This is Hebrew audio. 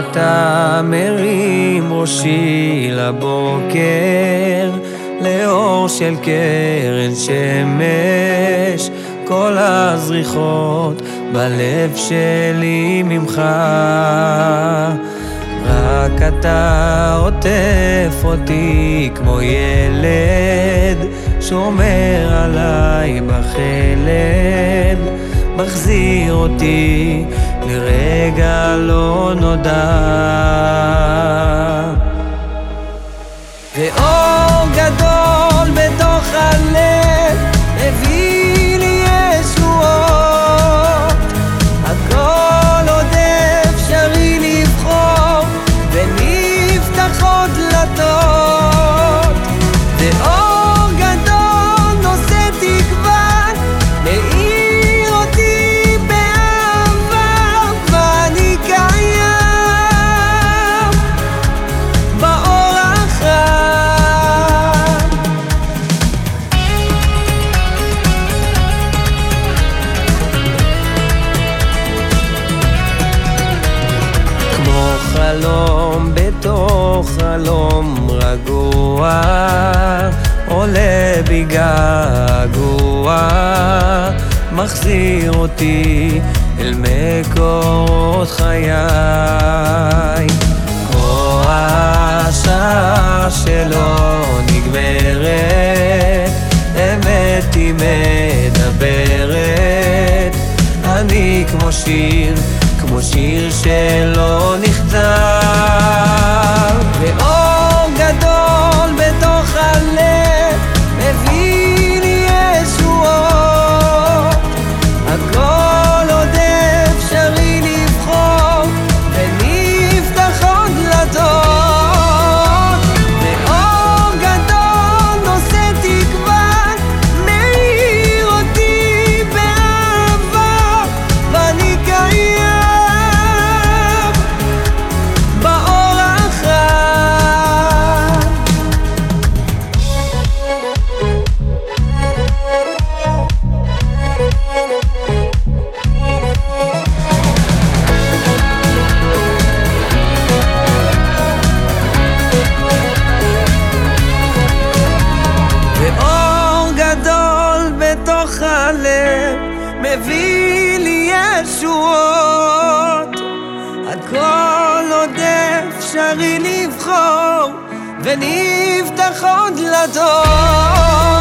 אתה מרים ראשי לבוקר, לאור של קרן שמש, כל הזריחות בלב שלי ממך. רק אתה עוטף אותי כמו ילד, שומר עליי בחלד, מחזיר אותי לרגע לא נודע. חלום בתוך חלום רגוע, עולה בי געגוע, מחזיר אותי אל מקורות חיי. כמו השעה שלא נגמרת, אמת היא מדברת, אני כמו שיר, כמו שיר שלא ישועות. הכל עוד אפשרי לבחור ונפתחות דלתות.